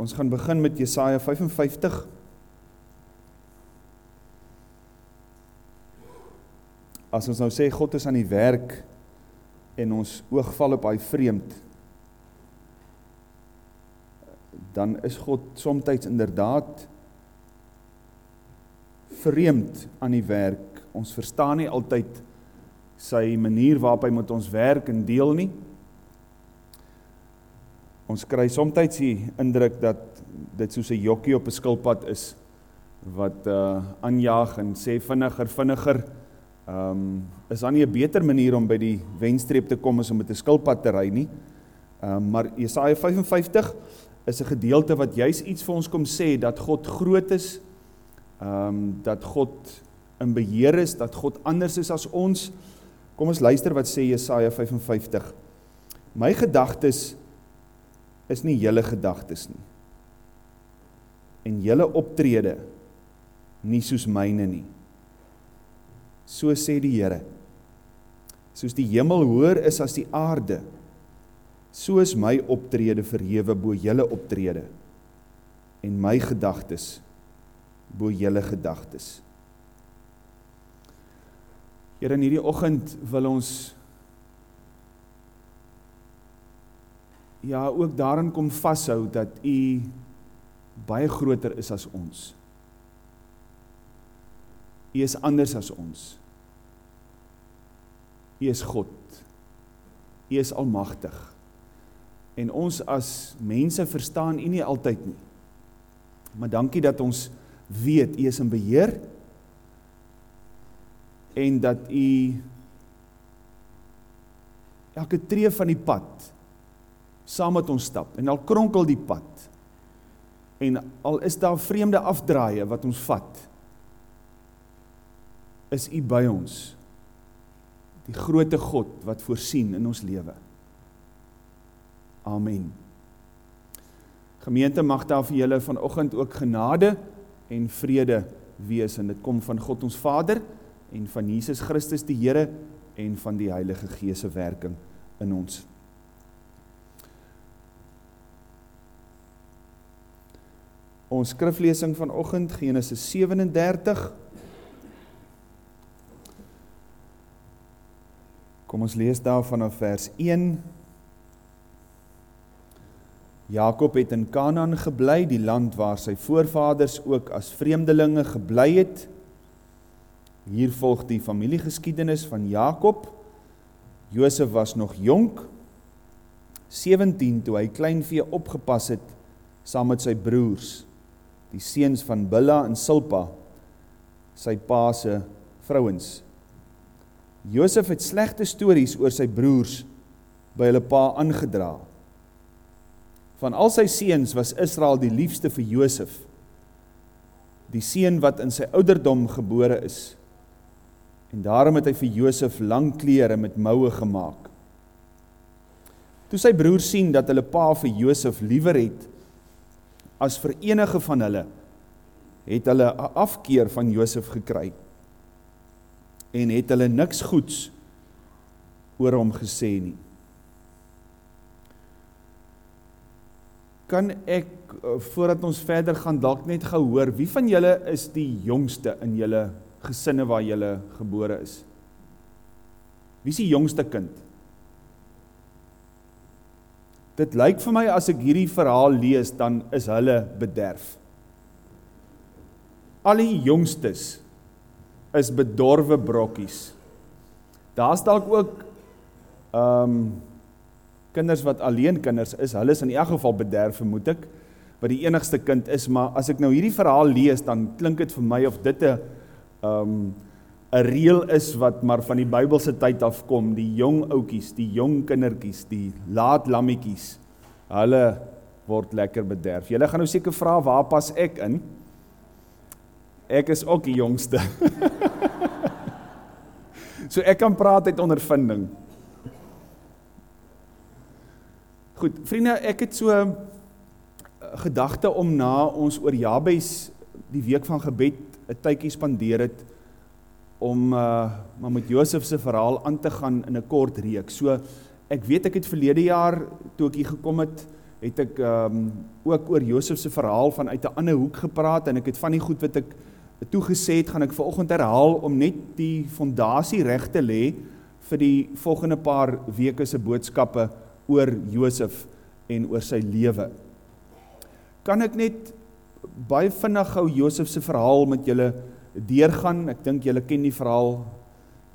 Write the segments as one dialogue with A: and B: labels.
A: Ons gaan begin met Jesaja 55. As ons nou sê God is aan die werk en ons oog val op hy vreemd, dan is God somtyds inderdaad vreemd aan die werk. Ons verstaan nie altyd sy manier waarop hy met ons werk en deel nie. Ons kry soms die indruk dat dit soos 'n jokkie op 'n skilpad is wat uh aanjaag en sê vinniger, vinniger. Ehm um, is daar nie 'n beter manier om by die wenstreep te kom as om met 'n skilpad te ry nie. Ehm um, maar Jesaja 55 is 'n gedeelte wat juis iets vir ons kom sê dat God groot is. Ehm um, dat God in beheer is, dat God anders is as ons. Kom ons luister wat sê Jesaja 55. My gedagtes is nie julle gedagtes nie. En julle optrede nie soos myne nie. So sê die Here. Soos die hemel hoër is as die aarde, so is my optrede verhewe bo julle optrede en my gedagtes bo julle gedagtes. Here in hierdie oggend wil ons ja ook daarin kom vashou dat u baie groter is as ons. U is anders as ons. U is God. U is almagtig. En ons as mense verstaan u nie altyd nie. Maar dankie dat ons weet u is in beheer en dat u elke tree van die pad saam met ons stap en al kronkel die pad. En al is daar vreemde afdraaie wat ons vat is u by ons. Die grootte God wat voorsien in ons lewe. Amen. Gemeente mag daar vir julle vanoggend ook genade en vrede wees en dit kom van God ons Vader en van Jesus Christus die Here en van die Heilige Gees se werking in ons Ons skriflesing vanoggend Genesis 37. Kom ons lees daar vanaf vers 1. Jakob het in Kanaan gebly, die land waar sy voorvaders ook as vreemdelinge gebly het. Hier volg die familiegeskiedenis van Jakob. Josef was nog jonk, 17 toe hy kleinvee opgepas het saam met sy broers die seuns van Billa en Silpa, sy pa se vrouens. Josef het slegte stories oor sy broers by hulle pa aangedra. Van al sy seuns was Israel die liefste vir Josef, die seun wat in sy ouderdom gebore is. En daarom het hy vir Josef lang klere met moue gemaak. Toe sy broers sien dat hulle pa vir Josef liewer het as vir enige van hulle het hulle 'n afkeer van Josef gekry en het hulle niks goeds oor hom gesê nie. Kan ek eh, voordat ons verder gaan dalk net gou hoor wie van julle is die jongste in julle gesinne waar julle gebore is? Wie is die jongste kind? Dit lyk vir my as ek hierdie verhaal lees dan is hulle bederf. Al die jongstes is bedorwe brokkies. Daar's dalk ook ehm um, kinders wat alleen kinders is, hulle is in elk geval bederf vermoed ek, wat die enigste kind is, maar as ek nou hierdie verhaal lees dan klink dit vir my of dit 'n ehm um, 'n reël is wat maar van die Bybelse tyd af kom, die jong ouetjies, die jong kindertjies, die laat lammetjies, hulle word lekker bederf. Julle gaan nou seker vra waar pas ek in? Ek is ook die jongste. so ek kan praat uit ondervinding. Goed, vriende, ek het so 'n gedagte om na ons oor Jabes die week van gebed 'n tydjie spandeer het om uh maar met Josef se verhaal aan te gaan in 'n kort reeks. So ek weet ek het verlede jaar toe ek hier gekom het, het ek um, ook oor Josef se verhaal vanuit 'n ander hoek gepraat en ek het van die goed wat ek toegesê het, gaan ek vanoggend herhaal om net die fondasie reg te lê vir die volgende paar weke se boodskappe oor Josef en oor sy lewe. Kan ek net baie vinnig gou Josef se verhaal met julle deurgaan? Ek dink julle ken die verhaal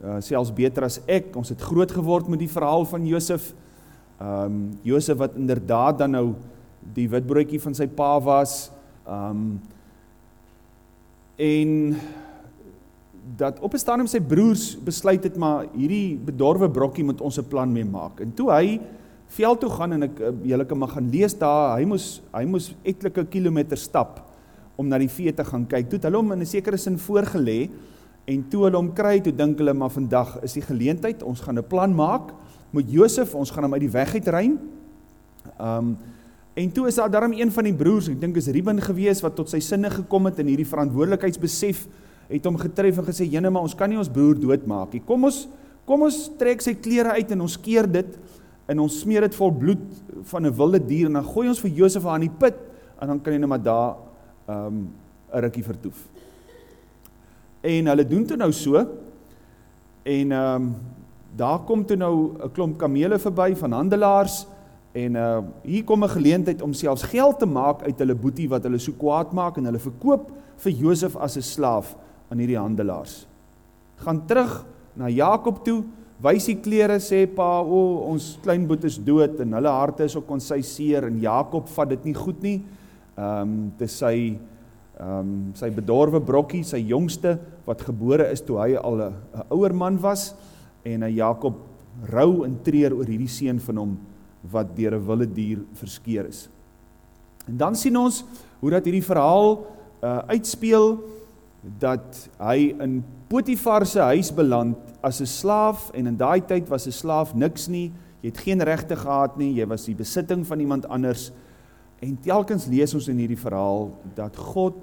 A: uh, selfs beter as ek. Ons het groot geword met die verhaal van Josef. Ehm um, Josef wat inderdaad dan nou die witbroodjie van sy pa was. Ehm um, en dat op 'n stadium sy broers besluit het maar hierdie bedorwe brokkie moet ons 'n plan mee maak. En toe hy veld toe gaan en ek uh, julle kan maar gaan lees daar, hy moes hy moes etlike kilometer stap om na die vee te gaan kyk. Toe het hulle hom in 'n sekere sin voorgelê en toe hulle hom kry, toe dink hulle maar vandag is die geleentheid, ons gaan 'n plan maak met Josef, ons gaan hom uit die weg uitrein. Um En toe is daar darm een van die broers, ek dink is Ruben gewees wat tot sy sinne gekom het en hierdie verantwoordelikheidsbesef het hom getref en gesê jene maar ons kan nie ons broer doodmaak nie. Kom ons kom ons trek sy klere uit en ons keer dit en ons smeer dit vol bloed van 'n wilde dier en dan gooi ons vir Josef aan die put en dan kan hy net maar daar um 'n rukkie vertoef. En hulle doen toe nou so en um daar kom toe nou 'n klomp kamele verby van handelaars En uh hier kom 'n geleentheid om selfs geld te maak uit hulle boetie wat hulle so kwaad maak en hulle verkoop vir Josef as 'n slaaf aan hierdie handelaars. Gaan terug na Jakob toe, wys die klere sê pa, o, ons klein boet is dood en hulle harte is ook ons sy seer en Jakob vat dit nie goed nie. Ehm um, dis sy ehm um, sy bedorwe brokkie, sy jongste wat gebore is toe hy al 'n ouer man was en 'n Jakob rou en treur oor hierdie seun van hom wat deur 'n wilde dier verskeer is. En dan sien ons hoe dat hierdie verhaal uh uitspeel dat hy in Potifar se huis beland as 'n slaaf en in daai tyd was 'n slaaf niks nie. Jy het geen regte gehad nie, jy was die besitting van iemand anders. En telkens lees ons in hierdie verhaal dat God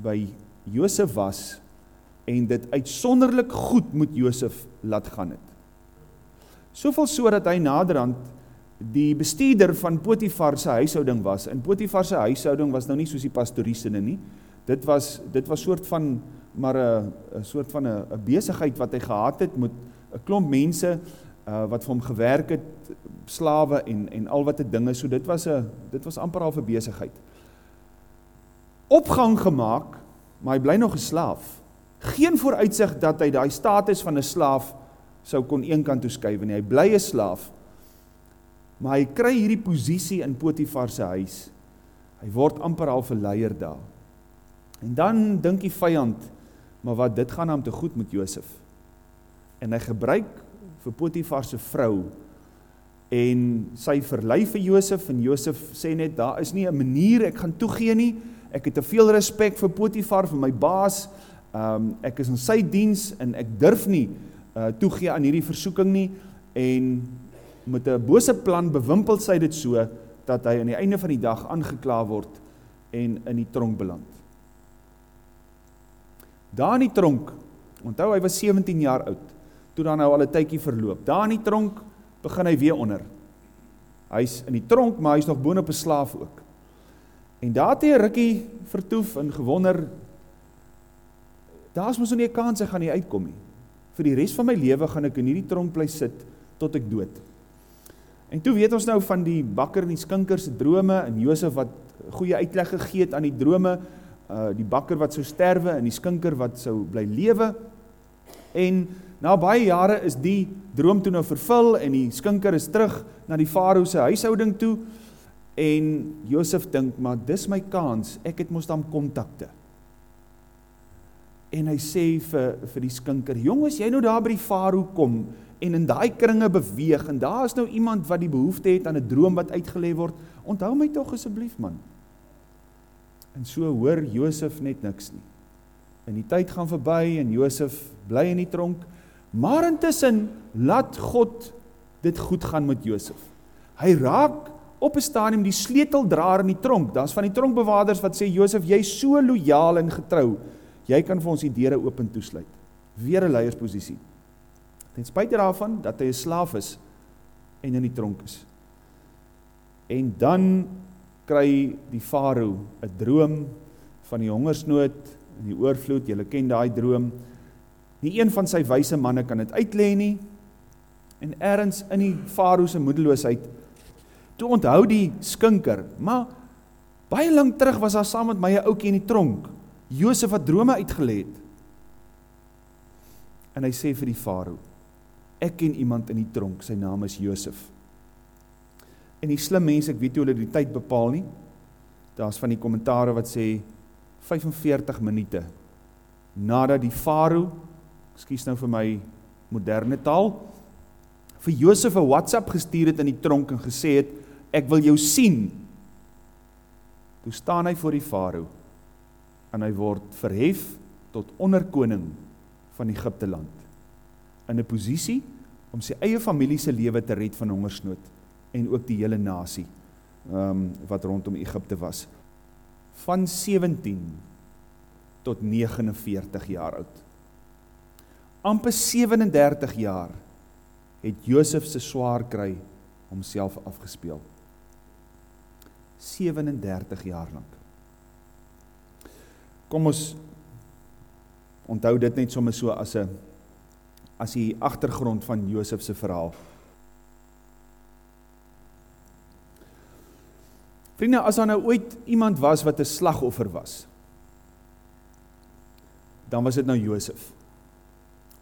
A: by Josef was en dit uitsonderlik goed met Josef laat gaan het. Soveel so dat hy naderhand die bestuurder van Potifar se huishouding was. In Potifar se huishouding was nou nie soos die pastoriesene nie. Dit was dit was soort van maar 'n soort van 'n besigheid wat hy gehad het met 'n klomp mense uh wat vir hom gewerk het, slawe en en al wat 'n dinge. So dit was 'n dit was amper al 'n besigheid. Opgang gemaak, maar hy bly nog 'n slaaf. Geen vooruitsig dat hy daai status van 'n slaaf sou kon een kant toe skuif en hy bly 'n slaaf. Maar hy kry hierdie posisie in Potifar se huis. Hy word amper al verleier daar. En dan dink die vyand, maar wat dit gaan hom te goed met Josef. En hy gebruik vir Potifar se vrou en sy verlei vir Josef en Josef sê net daar is nie 'n manier ek gaan toegee nie. Ek het te veel respek vir Potifar, vir my baas. Ehm um, ek is in sy diens en ek durf nie uh toegee aan hierdie versoeking nie en met 'n bose plan bewimpel sy dit so dat hy aan die einde van die dag aangekla word en in die tronk beland. Daar in die tronk, onthou hy was 17 jaar oud, toe dan nou al 'n tydjie verloop. Daar in die tronk begin hy weer onder. Hy's in die tronk, maar hy's nog boonop 'n slaaf ook. En daar het hy 'n rukkie vertoef en gewonder daar's mos nie 'n kans hy gaan hier uitkom nie vir die res van my lewe gaan ek in hierdie tronk bly sit tot ek dood. En toe weet ons nou van die bakker en die skinker se drome en Josef wat goeie uitleg gegee het aan die drome, uh die bakker wat sou sterwe en die skinker wat sou bly lewe. En na baie jare is die droom toe nou vervul en die skinker is terug na die farao se huishouding toe en Josef dink maar dis my kans, ek het mos dan kontakte en hy sê vir vir die skinker: "Jong, as jy nou daar by die farao kom en in daai kringe beweeg en daar is nou iemand wat die behoefte het aan 'n droom wat uitgelê word, onthou my tog asseblief man." En so hoor Josef net niks nie. En die tyd gaan verby en Josef bly in die tronk, maar intussen laat God dit goed gaan met Josef. Hy raak op 'n stadium die sleuteldraer in die tronk. Daar's van die tronkbewaarders wat sê Josef, jy's so lojaal en getrou. Jy kan vir ons die deure oop en toesluit. Weer 'n leiersposisie. Ten spyte daarvan dat hy 'n slaaf is en in die tronk is. En dan kry die farao 'n droom van die hongersnood en die oorvloed. Julle ken daai droom. Nie een van sy wyse manne kan dit uitlê nie. En ergens in die farao se moedeloosheid toe onthou die skinker, maar baie lank terug was daar saam met my 'n ouetjie in die tronk, Josef wat drome uitgelê het. En hy sê vir die farao: "Ek ken iemand in die tronk, sy naam is Josef." En die slim mense, ek weet hoe hulle die tyd bepaal nie. Daar's van die kommentare wat sê 45 minute nadat die farao, ekskuus nou vir my moderne taal, vir Josef 'n WhatsApp gestuur het in die tronk en gesê het ek wil jou sien. Toe staan hy voor die farao en hy word verhef tot onderkoning van Egipte land in 'n posisie om sy eie familie se lewe te red van hongersnood en ook die hele nasie ehm um, wat rondom Egipte was van 17 tot 49 jaar oud. Amper 37 jaar het Josef se swaar kry homself afgespeel. 37 jaar lank. Kom ons onthou dit net sommer so as 'n as die agtergrond van Josef se verhaal. Vriende, as daar nou ooit iemand was wat 'n slagoffer was, dan was dit nou Josef.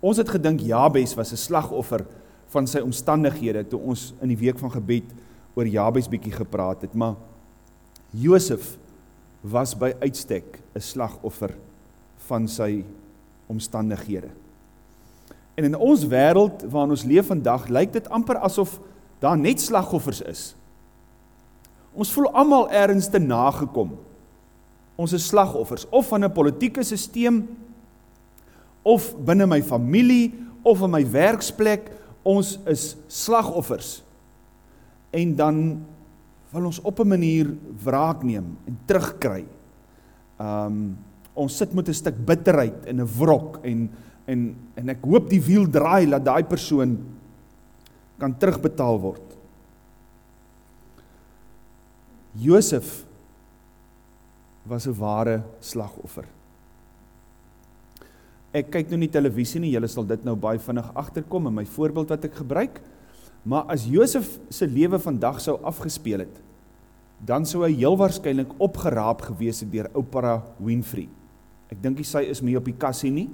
A: Ons het gedink Jabes was 'n slagoffer van sy omstandighede toe ons in die week van gebed oor Jabes bietjie gepraat het, maar Josef was by uitstek 'n slagoffer van sy omstandighede. En in ons wêreld waarin ons leef vandag, lyk dit amper asof daar net slagoffers is. Ons voel almal ergens te nagekom. Ons is slagoffers of van 'n politieke stelsel of binne my familie of in my werksplek, ons is slagoffers. En dan wil ons op 'n manier wraak neem en terugkry. Um ons sit met 'n stuk bitterheid en 'n wrok en en en ek hoop die wiel draai dat daai persoon kan terugbetaal word. Josef was 'n ware slagoffer. Ek kyk nou nie televisie nie, julle sal dit nou baie vinnig agterkom in my voorbeeld wat ek gebruik. Maar as Josef se lewe vandag sou afgespeel het, dan sou hy heel waarskynlik opgeraap gewees het deur Oprah Winfrey. Ek dink sy is mee op die kassie nie,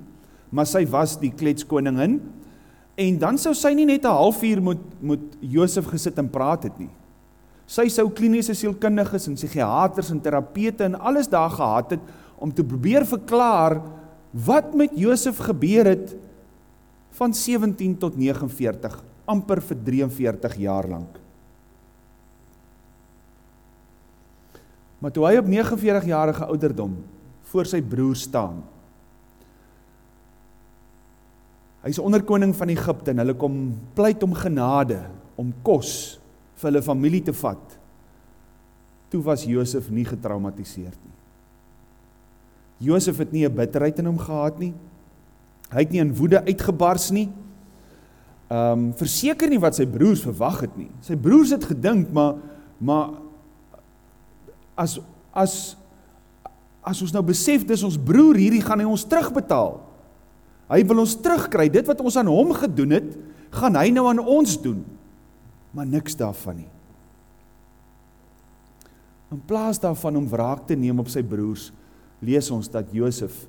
A: maar sy was die kletskoningin en dan sou sy nie net 'n halfuur moet moet Josef gesit en praat het nie. Sy sou kliniese sielkundiges en psigiaters en terapeute en alles daar gehad het om te probeer verklaar wat met Josef gebeur het van 17 tot 49, amper vir 43 jaar lank. Maar toe hy op 49 jarige ouderdom voor sy broer staan. Hy's onderkoning van Egipte en hulle kom pleit om genade, om kos vir hulle familie te vat. Toe was Josef nie getraumatiseerd nie. Josef het nie 'n bitterheid in hom gehad nie. Hy het nie in woede uitgebars nie. Ehm um, verseker nie wat sy broers verwag het nie. Sy broers het gedink maar maar as as as ons nou besef dis ons broer hierdie gaan hy ons terugbetaal. Hy wil ons terugkry. Dit wat ons aan hom gedoen het, gaan hy nou aan ons doen maar niks daarvan nie. In plaas daarvan om wraak te neem op sy broers, lees ons dat Josef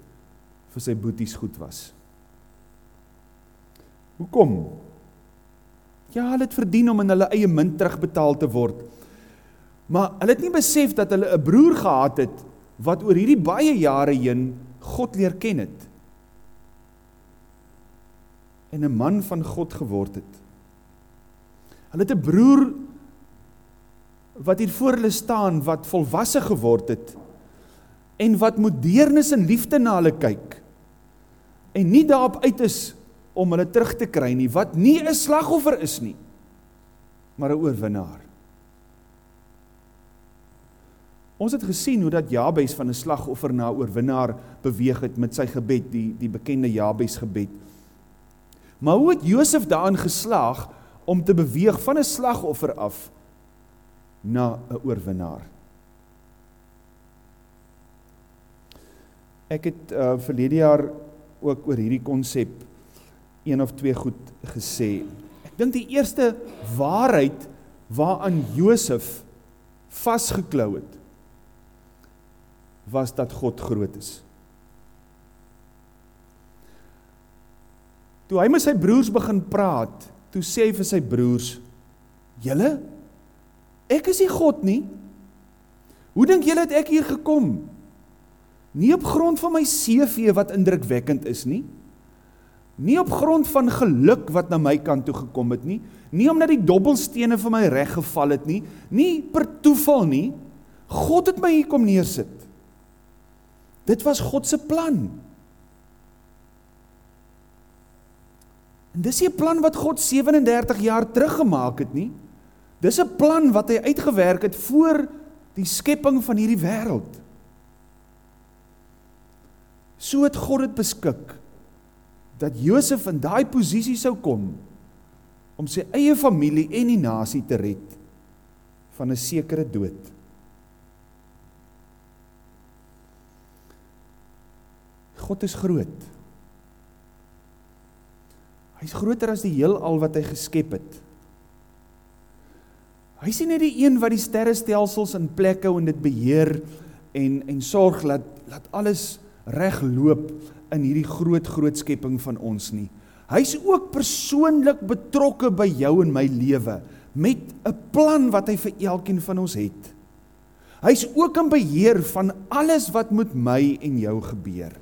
A: vir sy boeties goed was. Hoekom? Ja, hulle het verdien om in hulle eie munt terugbetaal te word. Maar hulle het nie besef dat hulle 'n broer gehad het wat oor hierdie baie jare heen God leer ken het. En 'n man van God geword het. Hulle het 'n broer wat hier voor hulle staan wat volwasse geword het en wat met deernis en liefde na hulle kyk en nie daarop uit is om hulle terug te kry nie wat nie 'n slagoffer is nie maar 'n oorwinnaar. Ons het gesien hoe dat Jabes van 'n slagoffer na oorwinnaar beweeg het met sy gebed, die die bekende Jabes gebed. Maar hoe het Josef daarin geslaag om te beweeg van 'n slagoffer af na 'n oorwinnaar. Ek het uh verlede jaar ook oor hierdie konsep een of twee goed gesê. Ek dink die eerste waarheid waaraan Josef vasgeklou het was dat God groot is. Toe hy met sy broers begin praat, toe sê hy vir sy broers: "Julle ek is nie God nie. Hoe dink julle het ek hier gekom? Nie op grond van my CV wat indrukwekkend is nie. Nie op grond van geluk wat na my kant toe gekom het nie, nie omdat die dobbelstene vir my reg geval het nie, nie per toeval nie. God het my hier kom neersit. Dit was God se plan. En dis 'n plan wat God 37 jaar terug gemaak het nie. Dis 'n plan wat hy uitgewerk het voor die skepping van hierdie wêreld. So het God dit beskik dat Josef in daai posisie sou kom om sy eie familie en die nasie te red van 'n sekere dood. God is groot. Hy's groter as die heelal wat hy geskep het. Hy sien net die een wat die sterrestelsels in plek hou en dit beheer en en sorg dat dat alles reg loop in hierdie groot groot skepping van ons nie. Hy's ook persoonlik betrokke by jou en my lewe met 'n plan wat hy vir elkeen van ons het. Hy's ook in beheer van alles wat met my en jou gebeur.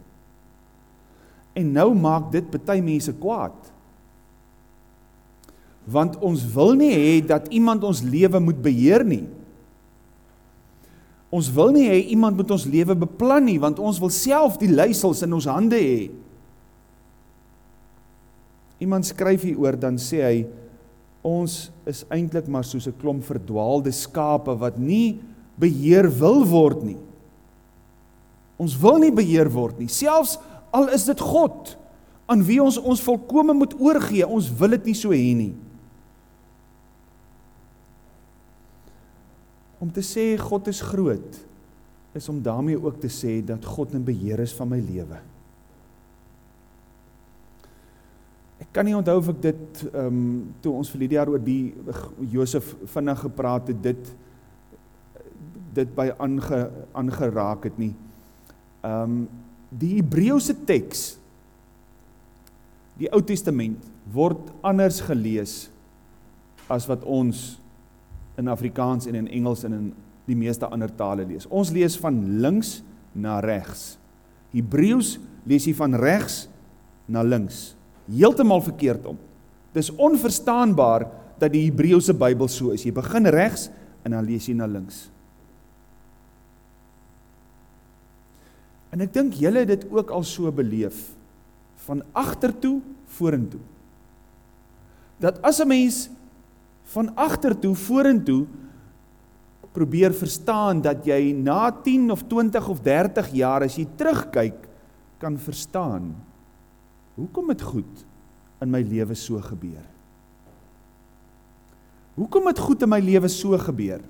A: En nou maak dit baie mense kwaad want ons wil nie hê dat iemand ons lewe moet beheer nie. Ons wil nie hê iemand moet ons lewe beplan nie, want ons wil self die leiersels in ons hande hê. Iemand skryf hieroor dan sê hy ons is eintlik maar soos 'n klomp verdwaalde skape wat nie beheer wil word nie. Ons wil nie beheer word nie, selfs al is dit God aan wie ons ons volkome moet oorgee, ons wil dit nie so hê nie. Om te sê God is groot is om daarmee ook te sê dat God in beheer is van my lewe. Ek kan nie onthou of ek dit ehm um, toe ons vir jaar oor die Josef vinnig gepraat het dit dit by aange aangeraak het nie. Ehm um, die Hebreëse teks die Ou Testament word anders gelees as wat ons in Afrikaans en in Engels en in die meeste ander tale lees. Ons lees van links na regs. Hebreëus lees jy van regs na links. Heeltemal verkeerd om. Dis onverstaanbaar dat die Hebreëse Bybel so is. Jy begin regs en dan lees jy na links. En ek dink julle het dit ook al so beleef van agtertoe vorentoe. Dat as 'n mens van agtertoe vorentoe probeer verstaan dat jy na 10 of 20 of 30 jaar as jy terugkyk kan verstaan hoekom dit goed in my lewe so gebeur. Hoekom het goed in my lewe so gebeur?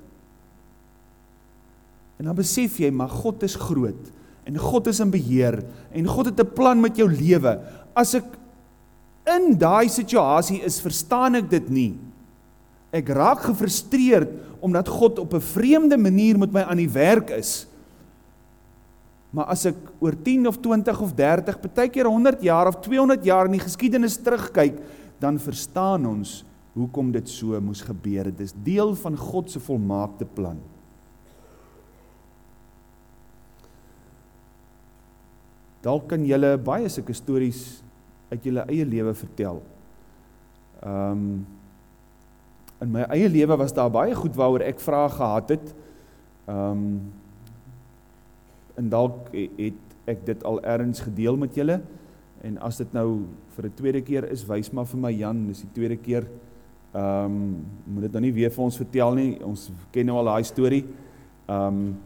A: En dan besef jy maar God is groot en God is in beheer en God het 'n plan met jou lewe. As ek in daai situasie is, verstaan ek dit nie. Ek raak gefrustreerd omdat God op 'n vreemde manier met my aan die werk is. Maar as ek oor 10 of 20 of 30, baie keer 100 jaar of 200 jaar in die geskiedenis terugkyk, dan verstaan ons hoekom dit so moes gebeur. Dit is deel van God se volmaakte plan. Dalk kan julle baie sulke stories uit julle eie lewe vertel. Ehm um, in my eie lewe was daar baie goed waaroor ek vrae gehad het. Ehm um, en dalk het ek dit al ergens gedeel met julle en as dit nou vir 'n tweede keer is, wys maar vir my Jan, dis die tweede keer. Ehm um, moet dit nou nie weer vir ons vertel nie. Ons ken nou al daai storie. Ehm um,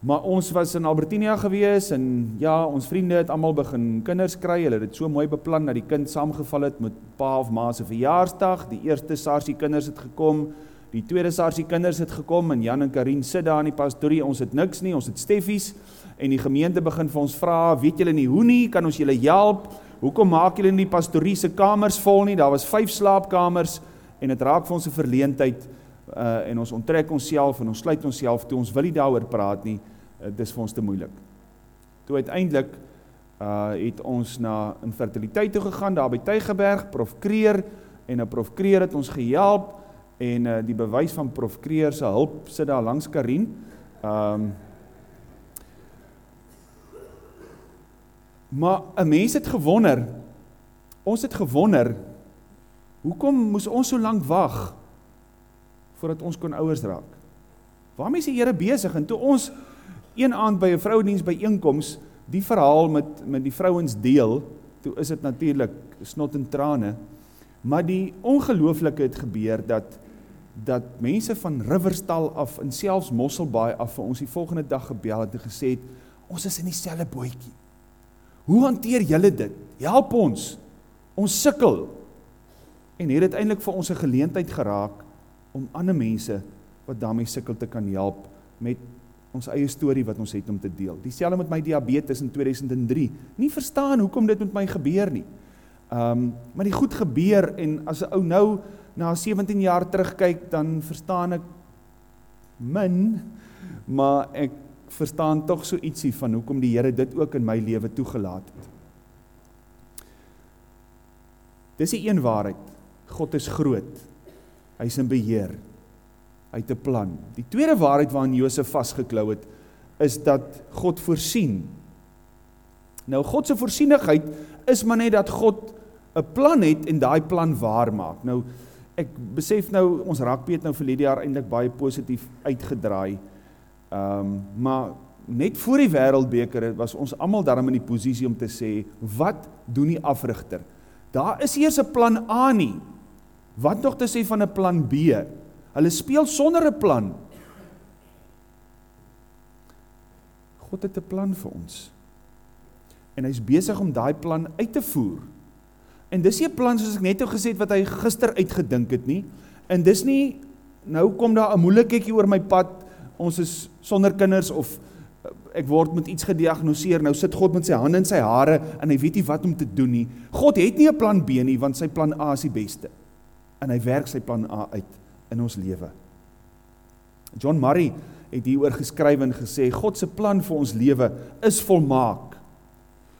A: Maar ons was in Albertinia gewees en ja, ons vriende het almal begin kinders kry. Hulle het dit so mooi beplan dat die kind saamgeval het met pa of ma se verjaarsdag. Die eerste Sarsie kinders het gekom Die tweede sarsie kinders het gekom en Jan en Karin sit daar in die pastorie. Ons het niks nie, ons het steffies en die gemeente begin vir ons vra, "Weet julle nie hoe nie? Kan ons julle help? Hoekom maak julle nie die pastorie se kamers vol nie? Daar was 5 slaapkamers en dit raak vir ons 'n verleentheid uh en ons onttrek onsself en ons sluit onsself toe. Ons wil nie daaroor praat nie. Uh, dis vir ons te moeilik." Toe uiteindelik uh het ons na infertiliteit toe gegaan daar by Tygerberg, Prof Kreer en 'n Prof Kreer het ons gehelp en uh die bewys van Prof Kreer se hulp sit daar langs Karin. Um Maar 'n mens het gewonder ons het gewonder hoekom moes ons so lank wag voordat ons kon ouers raak? Waarmee is die Here besig? En toe ons een aand by 'n vrouediens by einkoms die verhaal met met die vrouens deel, toe is dit natuurlik snot en trane. Maar die ongelooflike het gebeur dat dat mense van Riverstal af en selfs Mosselbaai af vir ons die volgende dag gebel het en gesê het ons is in dieselfde bootjie. Hoe hanteer julle dit? Help ons. Ons sukkel. En het dit eintlik vir ons 'n geleentheid geraak om ander mense wat daarmee sukkel te kan help met ons eie storie wat ons het om te deel. Dieselfde met my diabetes in 2003. Nie verstaan hoekom dit met my gebeur nie. Um maar die goed gebeur en as 'n ou nou na 17 jaar terugkyk, dan verstaan ek min, maar ek verstaan tog so ietsie van hoekom die Here dit ook in my lewe toegelaat het. Dis die een waarheid. God is groot. Hy's in beheer. Hy het 'n plan. Die tweede waarheid waaraan Josef vasgeklou het, is dat God voorsien. Nou God se voorsienigheid is maar net dat God 'n plan het en daai plan waar maak. Nou ek besef nou ons het nou vir hierdie jaar eintlik baie positief uitgedraai. Ehm um, maar net voor die wêreldbeker was ons almal daarom in die posisie om te sê wat doen die afrigter? Daar is eers 'n plan A nie. Wat nog te sê van 'n plan B? Hulle speel sonder 'n plan. God het 'n plan vir ons. En hy's besig om daai plan uit te voer. En dis nie 'n plan soos ek net nou gesê het wat hy gister uitgedink het nie. En dis nie nou kom daar 'n moeilikheidjie oor my pad. Ons is sonder kinders of eh, ek word met iets gediagnoseer. Nou sit God met sy hande in sy hare en hy weet nie wat om te doen nie. God het nie 'n plan B nie want sy plan A is die beste. En hy werk sy plan A uit in ons lewe. John Murray het hieroor geskryf en gesê God se plan vir ons lewe is volmaak.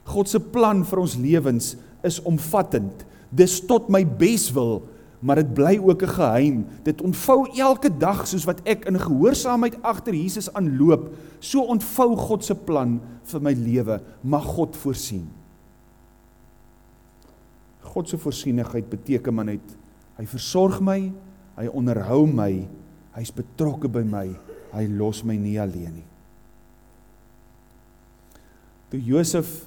A: God se plan vir ons lewens is omvattend. Dis tot my beswil, maar dit bly ook 'n geheim. Dit ontvou elke dag soos wat ek in gehoorsaamheid agter Jesus aanloop, so ontvou God se plan vir my lewe. Mag God voorsien. God se voorsienigheid beteken maar net hy versorg my, Hy onderhou my. Hy's betrokke by my. Hy los my nie alleen nie. Toe Josef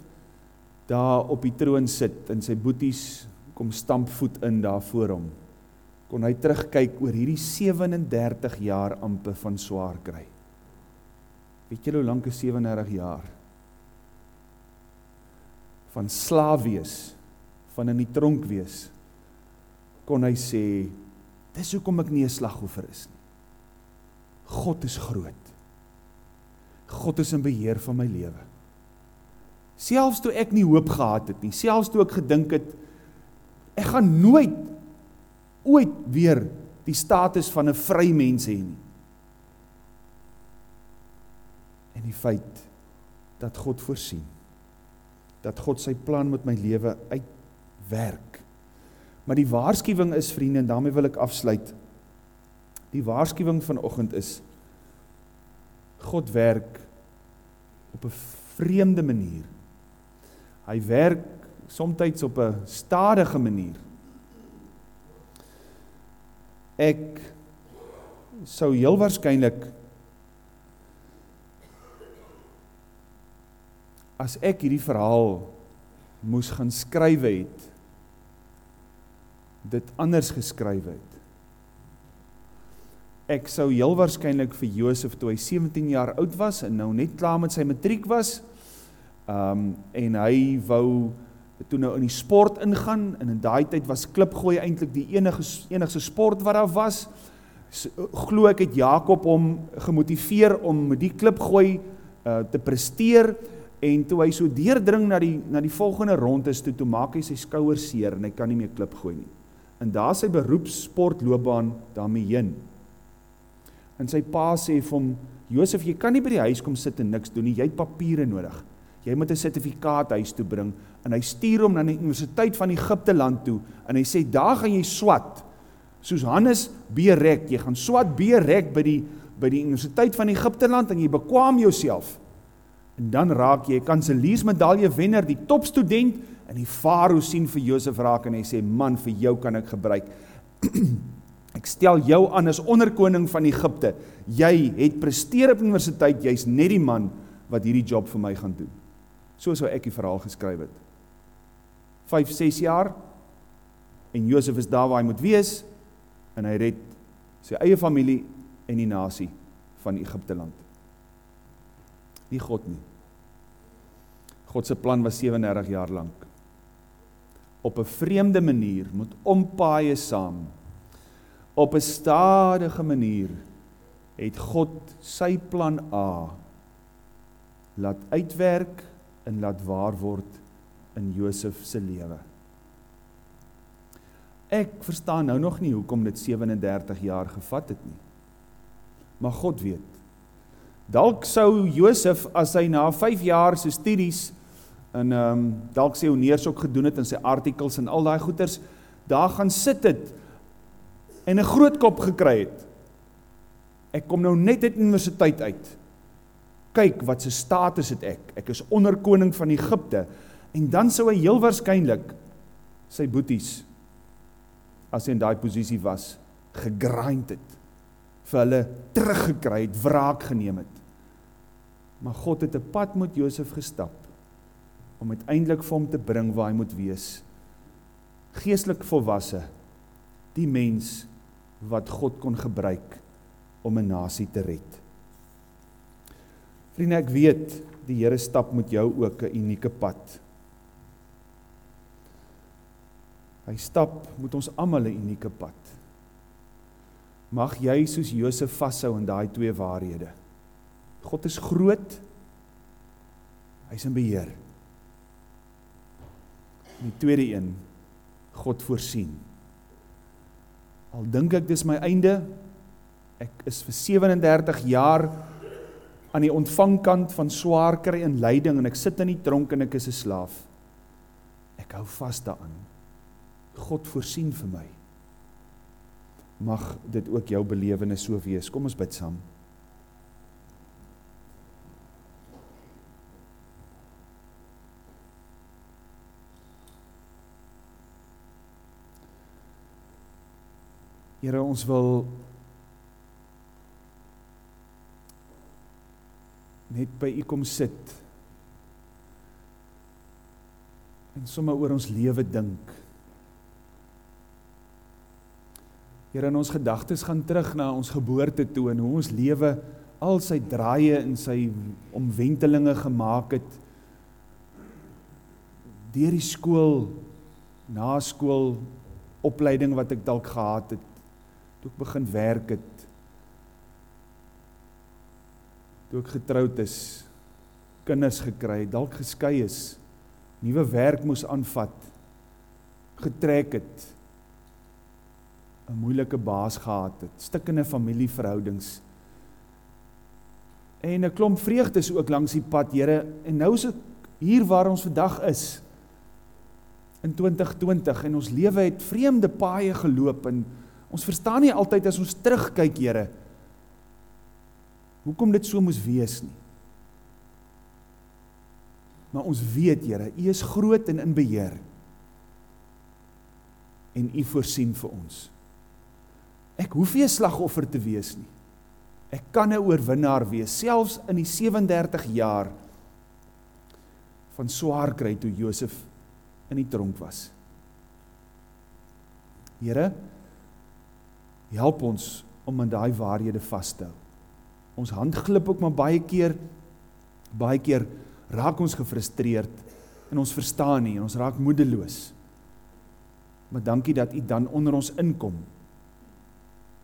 A: daar op die troon sit en sy boeties kom stamp voet in daar voor hom, kon hy terugkyk oor hierdie 37 jaar amper van swaar kry. Weet julle hoe lank is 37 jaar? Van slaaf wees, van in die tronk wees, kon hy sê Dis hoekom ek nie 'n slagoffer is nie. God is groot. God is in beheer van my lewe. Selfs toe ek nie hoop gehad het nie, selfs toe ek gedink het ek gaan nooit ooit weer die status van 'n vry mens hê nie. En die feit dat God voorsien dat God sy plan met my lewe uitwerk Maar die waarskuwing is vriende en daarmee wil ek afsluit. Die waarskuwing vanoggend is God werk op 'n vreemde manier. Hy werk soms op 'n stadige manier. Ek sou heel waarskynlik as ek hierdie verhaal moes gaan skryf het dit anders geskryf het. Ek sou heel waarskynlik vir Josef toe hy 17 jaar oud was en nou net klaar met sy matriek was, um en hy wou toe nou in die sport ingaan en in daai tyd was klipgooi eintlik die enige enigste sport wat daar was, glo ek het Jakob hom gemotiveer om met die klip gooi uh, te presteer en toe hy so deurdring na die na die volgende rondes toe toe maak hy sy skouers seer en hy kan nie meer klip gooi nie. En daar sy beroepssportloopbaan daarmee heen. En sy pa sê vir hom Josef, jy kan nie by die huis kom sit en niks doen nie. Jy het papiere nodig. Jy moet 'n sertifikaat huis toe bring en hy stuur hom na die Universiteit van Egipte land toe en hy sê daar gaan jy swat. Soos Hannes Berek, jy gaan swat Berek by die by die Universiteit van Egipte land en jy bekwam jouself. En dan raak jy 'n kanseliersmedalje wenner, die topstudent en die farao sien vir Josef raak en hy sê man vir jou kan ek gebruik. ek stel jou aan as onderkoning van Egipte. Jy het presteer op universiteit, jy's net die man wat hierdie job vir my gaan doen. So sou ek die verhaal geskryf het. 5, 6 jaar en Josef is daar waar hy moet wees en hy red sy eie familie en die nasie van Egipte land. Nie God nie. God se plan was 37 jaar lank. Op 'n vreemde manier moet ompaaie saam. Op 'n stadige manier het God sy plan A laat uitwerk en laat waar word in Josef se lewe. Ek verstaan nou nog nie hoekom dit 37 jaar gevat het nie. Maar God weet. Dalk sou Josef as hy na 5 jaar se studies en ehm um, dalk sê Oneers ook gedoen het in sy artikels en al daai goeters daar gaan sit het en 'n groot kop gekry het. Ek kom nou net uit universiteit uit. Kyk wat se status het ek. Ek is onderkoning van Egipte en dan sou hy heel waarskynlik sy boeties as hy in daai posisie was gegrind het vir hulle teruggekry het, wraak geneem het. Maar God het 'n pad met Josef gestap om uiteindelik vir hom te bring waar hy moet wees. Geestelik volwasse, die mens wat God kon gebruik om 'n nasie te red. Vriende, ek weet die Here stap met jou ook 'n unieke pad. Hy stap met ons almal 'n unieke pad. Mag jy soos Josef vashou in daai twee waarhede. God is groot. Hy's in beheer. En die tweede een, God voorsien. Al dink ek dis my einde. Ek is vir 37 jaar aan die ontvangkant van swaar kry en lyding en ek sit in die tronk en ek is 'n slaaf. Ek hou vas daaraan. God voorsien vir my. Mag dit ook jou belewenis so wees. Kom ons bid saam. Here ons wil net by u kom sit en sommer oor ons lewe dink. Here in ons gedagtes gaan terug na ons geboorte toe en hoe ons lewe al sy draaie en sy omwentelinge gemaak het deur die skool na skool opleiding wat ek dalk gehad het toe ek begin werk het toe ek getroud is kinders gekry dalk geskei is nuwe werk moes aanvat getrek het 'n moeilike baas gehad het stikkende familieverhoudings en 'n klomp vreugdes ook langs die pad Here en nou is ek hier waar ons vandag is in 2020 en ons lewe het vreemde paaie geloop en Ons verstaan nie altyd as ons terugkyk, Here, hoekom dit so moes wees nie. Maar ons weet, Here, U is groot en in beheer. En U voorsien vir ons. Ek hoef nie 'n slagoffer te wees nie. Ek kan 'n oorwinnaar wees, selfs in die 37 jaar van swaar kry toe Josef in die tronk was. Here, help ons om aan daai waarhede vas te hou. Ons hand glip ook maar baie keer baie keer raak ons gefrustreerd en ons verstaan nie en ons raak moedeloos. Maar dankie dat U dan onder ons inkom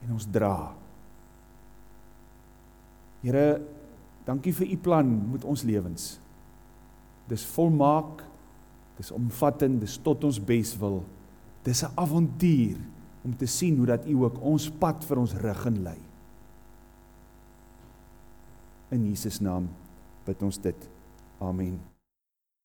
A: en ons dra Here, dankie vir u plan met ons lewens. Dis volmaak, dis omvattend, dis tot ons beswil. Dis 'n avontuur om te sien hoe dat u ook ons pad vir ons rig en lei. In Jesus naam bid ons dit. Amen.